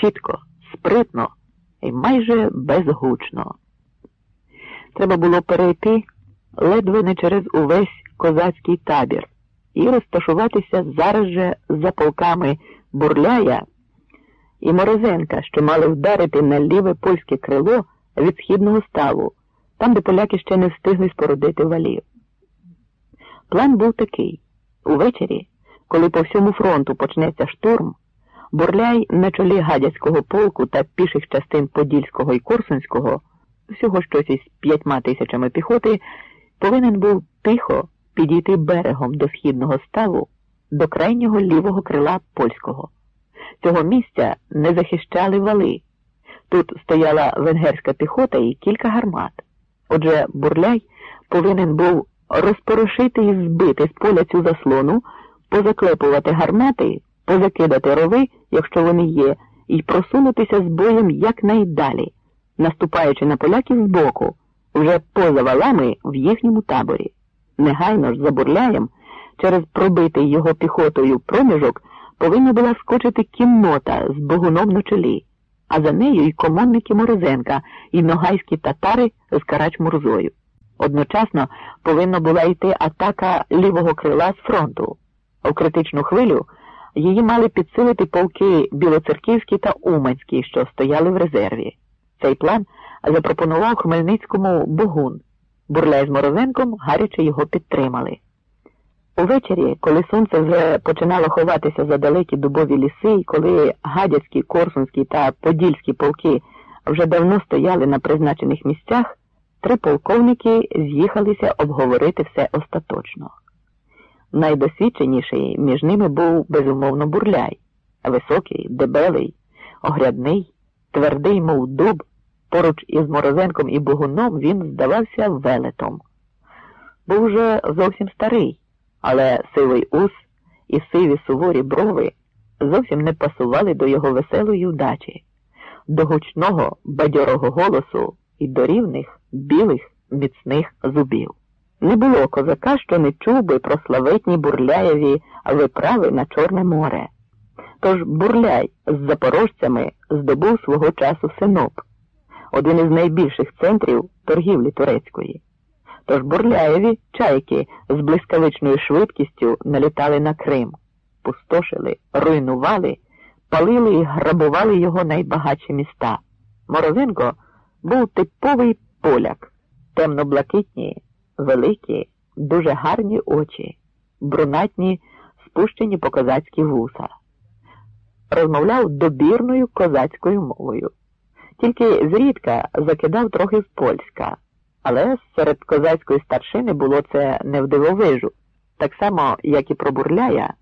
чітко, спритно і майже безгучно. Треба було перейти ледве не через увесь козацький табір і розташуватися зараз же за полками Бурляя і Морозенка, що мали вдарити на ліве польське крило від східного ставу, там, де поляки ще не встигли спорудити валів. План був такий увечері, коли по всьому фронту почнеться штурм, Бурляй на чолі гадяцького полку та піших частин Подільського і Корсунського, всього щось із п'ятьма тисячами піхоти, повинен був тихо підійти берегом до східного ставу до крайнього лівого крила польського. Цього місця не захищали вали. Тут стояла венгерська піхота і кілька гармат. Отже, бурляй повинен був розпорошити і збити з поля цю заслону, позаклепувати гармати, позакидати рови, якщо вони є, і просунутися з боєм якнайдалі, наступаючи на поляків збоку, вже поза валами в їхньому таборі. Негайно ж за бурляєм, через пробитий його піхотою проміжок, повинна була скочити кіннота з богуном на чолі, а за нею й комонники Морозенка, і ногайські татари з Карач Мурзою. Одночасно повинна була йти атака лівого крила з фронту. У критичну хвилю її мали підсилити полки Білоцерківські та Уманські, що стояли в резерві. Цей план запропонував Хмельницькому Богун. Бурляй з Морозенком гаряче його підтримали. Увечері, коли сонце вже починало ховатися за далекі дубові ліси, і коли гадяцькі, корсунські та подільські полки вже давно стояли на призначених місцях, три полковники з'їхалися обговорити все остаточно. Найдосвідченіший між ними був безумовно бурляй, високий, дебелий, огрядний, твердий, мов дуб, поруч із Морозенком і Богуном він здавався велетом. Був уже зовсім старий, але сивий ус і сиві суворі брови зовсім не пасували до його веселої вдачі, до гучного бадьорого голосу і до рівних білих міцних зубів. Не було козака, що не чув би про славетні бурляєві виправи на Чорне море. Тож бурляй з запорожцями здобув свого часу Синоп, один із найбільших центрів торгівлі турецької. Тож бурляєві чайки з блискавичною швидкістю налітали на Крим, пустошили, руйнували, палили і грабували його найбагатші міста. Морозенко був типовий поляк, темно-блакитні великі, дуже гарні очі, брунатні, спущені по козацькі вуса. Розмовляв добірною козацькою мовою, тільки зрідка закидав трохи з польська, але серед козацької старшини було це не в дивовижу, так само, як і про бурляя.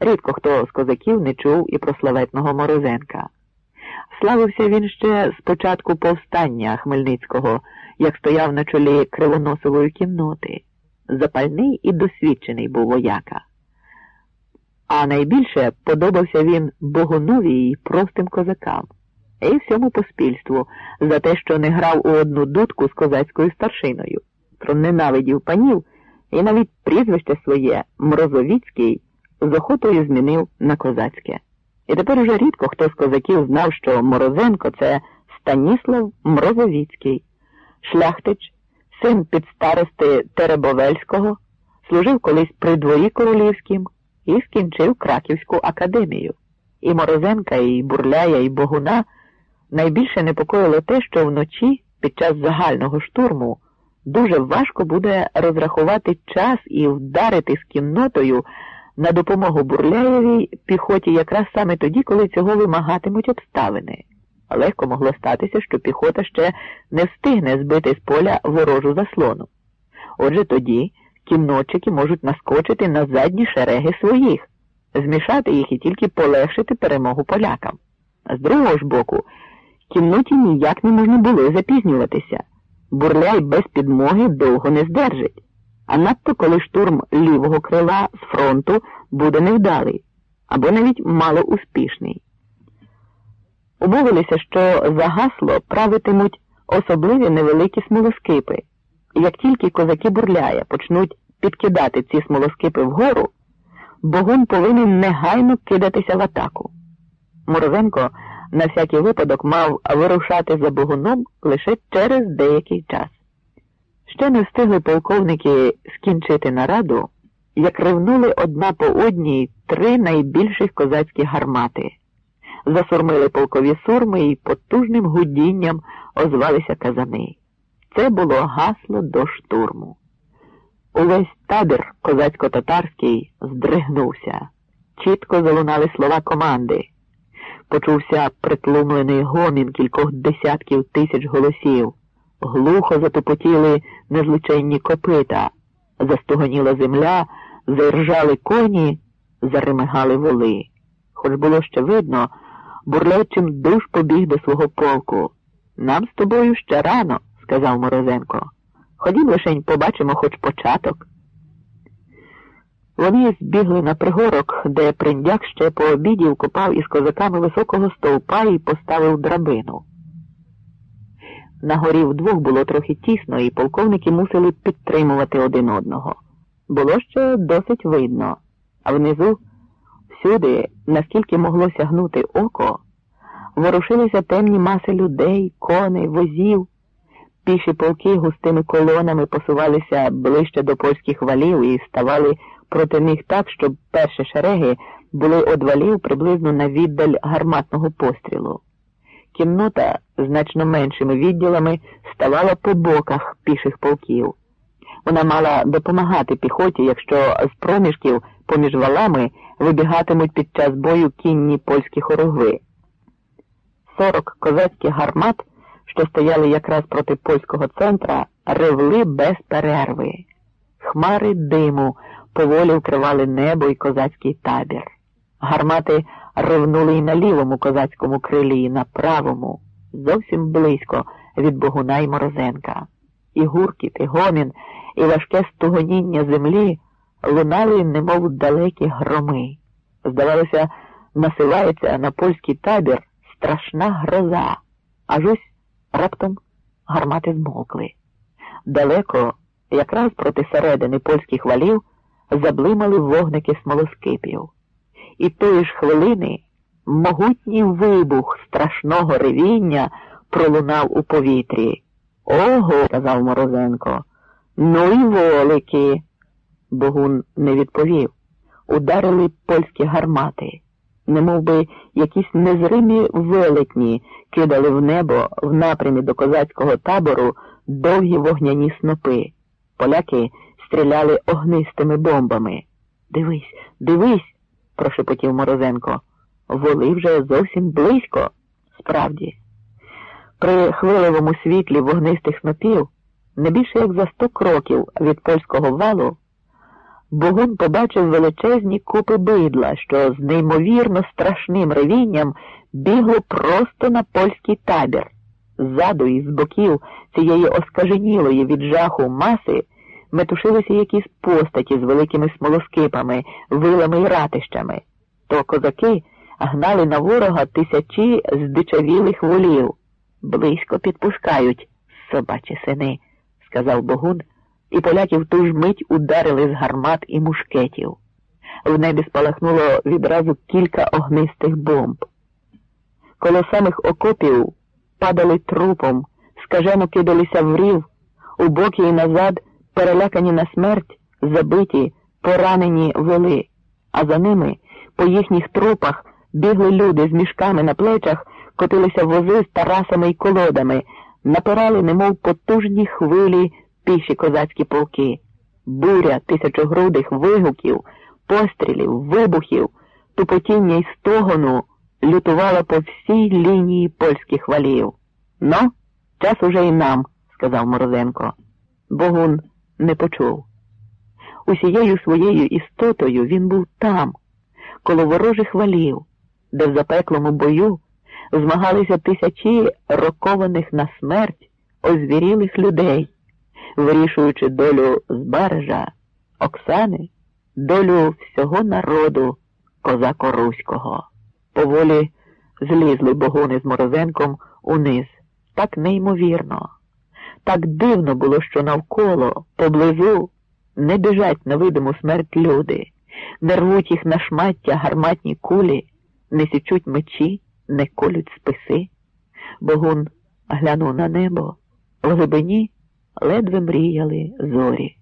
Рідко хто з козаків не чув і про славетного Морозенка. Славився він ще з початку повстання Хмельницького як стояв на чолі кривоносової кінноти. Запальний і досвідчений був вояка. А найбільше подобався він Богунові і простим козакам, і всьому поспільству за те, що не грав у одну дудку з козацькою старшиною, про ненавидів панів і навіть прізвище своє Мрозовіцький з охотою змінив на козацьке. І тепер уже рідко хто з козаків знав, що Морозенко це Станіслав Мрозовіцький. Шляхтич, син підстарости Теребовельського, служив колись при дворі королівським і скінчив Краківську академію. І Морозенка, і Бурляя, і Богуна найбільше непокоїло те, що вночі, під час загального штурму, дуже важко буде розрахувати час і вдарити з кіннотою на допомогу Бурляєвій піхоті якраз саме тоді, коли цього вимагатимуть обставини. Легко могло статися, що піхота ще не встигне збити з поля ворожу заслону. Отже тоді кіннотчики можуть наскочити на задні шереги своїх, змішати їх і тільки полегшити перемогу полякам. З другого ж боку, кінноті ніяк не можна було запізнюватися. Бурляй без підмоги довго не здержить, а надто коли штурм лівого крила з фронту буде невдалий або навіть малоуспішний. Умовилися, що за гасло правитимуть особливі невеликі смолоскипи. Як тільки козаки бурляя почнуть підкидати ці смолоскипи вгору, Богун повинен негайно кидатися в атаку. Морозенко на всякий випадок мав вирушати за богуном лише через деякий час. Ще не встигли полковники скінчити нараду, як ревнули одна по одній три найбільших козацькі гармати. Засурмили полкові сурми і потужним гудінням озвалися казани. Це було гасло до штурму. Увесь табір козацько-татарський здригнувся. Чітко залунали слова команди. Почувся притлумлений гомін кількох десятків тисяч голосів. Глухо затопотіли незличенні копита, застуганіла земля, заіржали коні, заремигали воли. Хоч було ще видно, бурлечим душ побіг до свого полку. Нам з тобою ще рано, сказав Морозенко. Ходім лишень побачимо хоч початок. Вони збігли на пригорок, де приндяк ще по обіді вкопав із козаками високого стовпа і поставив драбину. На горі вдвох було трохи тісно, і полковники мусили підтримувати один одного. Було ще досить видно, а внизу, всюди, наскільки могло сягнути око, ворушилися темні маси людей, коней, возів. Піші полки густими колонами посувалися ближче до польських валів і ставали проти них так, щоб перші шереги були од валів приблизно на віддаль гарматного пострілу. Кіннота значно меншими відділами ставала по боках піших полків. Вона мала допомагати піхоті, якщо з проміжків поміж валами вибігатимуть під час бою кінні польські хорогви. Сорок козацьких гармат, що стояли якраз проти польського центра, ревли без перерви. Хмари диму поволі вкривали небо і козацький табір. Гармати ревнули й на лівому козацькому крилі, і на правому, зовсім близько від Богуна й Морозенка. І гуркіт, і гомін, і важке стугоніння землі лунали, немов далекі громи. Здавалося, насилається на польський табір страшна гроза, аж ось раптом гармати змовкли. Далеко, якраз проти середини польських валів, заблимали вогники смолоскипів. І тої ж хвилини могутній вибух страшного ревіння пролунав у повітрі. Ого, сказав Морозенко. Ну і волики. Богун не відповів. Ударили польські гармати, немов би якісь незримі велетні кидали в небо в напрямі до козацького табору довгі вогняні снопи. Поляки стріляли огнистими бомбами. Дивись, дивись, прошепотів Морозенко. Воли вже зовсім близько, справді. При хвиливому світлі вогнистих снопів, не більше як за сто кроків від польського валу, Богун побачив величезні купи бидла, що з неймовірно страшним ревінням бігло просто на польський табір. Ззаду і з боків цієї оскаженілої від жаху маси метушилися якісь постаті з великими смолоскипами, вилами й ратищами. То козаки гнали на ворога тисячі здичавілих волів. Близько підпускають, собачі сини, сказав Богун, і поляки в ту ж мить ударили з гармат і мушкетів. В небі спалахнуло відразу кілька огнистих бомб. Коло самих окопів падали трупом, скажено кидалися в рів, у боки і назад перелякані на смерть, забиті, поранені воли, а за ними, по їхніх трупах, бігли люди з мішками на плечах, котилися вози з тарасами й колодами, напирали, немов потужні хвилі піші козацькі полки, буря тисячогрудих вигуків, пострілів, вибухів, тупотіння й стогону лютувала по всій лінії польських валів. Ну, час уже й нам, сказав Морозенко. Богун не почув. Усією своєю істотою він був там, коло ворожих валів, де в запеклому бою змагалися тисячі рокованих на смерть озвірілих людей, вирішуючи долю Збережа, Оксани, долю всього народу козако-руського. Поволі злізли богони з Морозенком униз, так неймовірно. Так дивно було, що навколо, поблизу, не біжать на видиму смерть люди, не рвуть їх на шмаття гарматні кулі, не січуть мечі, не колють списи. Богун глянув на небо, в глибині ледве мріяли зорі.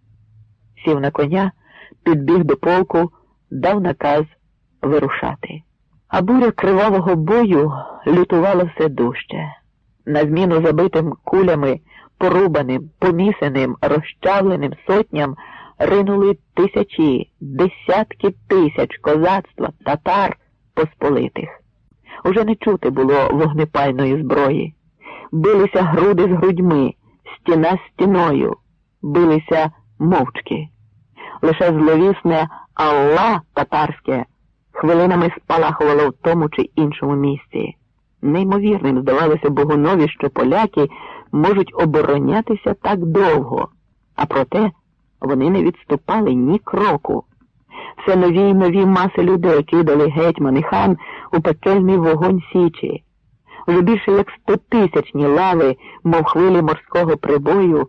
Сів на коня, підбіг до полку, дав наказ вирушати. А буря кривавого бою лютувала все дужче. На зміну забитим кулями, порубаним, помісеним, розчавленим сотням ринули тисячі, десятки тисяч козацтва, татар посполитих. Уже не чути було вогнепальної зброї. Билися груди з грудьми, стіна з стіною, билися мовчки. Лише зловісне Алла татарське хвилинами спалахувало в тому чи іншому місці. Неймовірним здавалося Богунові, що поляки можуть оборонятися так довго, а проте вони не відступали ні кроку. Все нові й нові маси людей кидали гетьман і хан у пекельний вогонь Січі. Вже більше як стотисячні лави, мов хвилі морського прибою,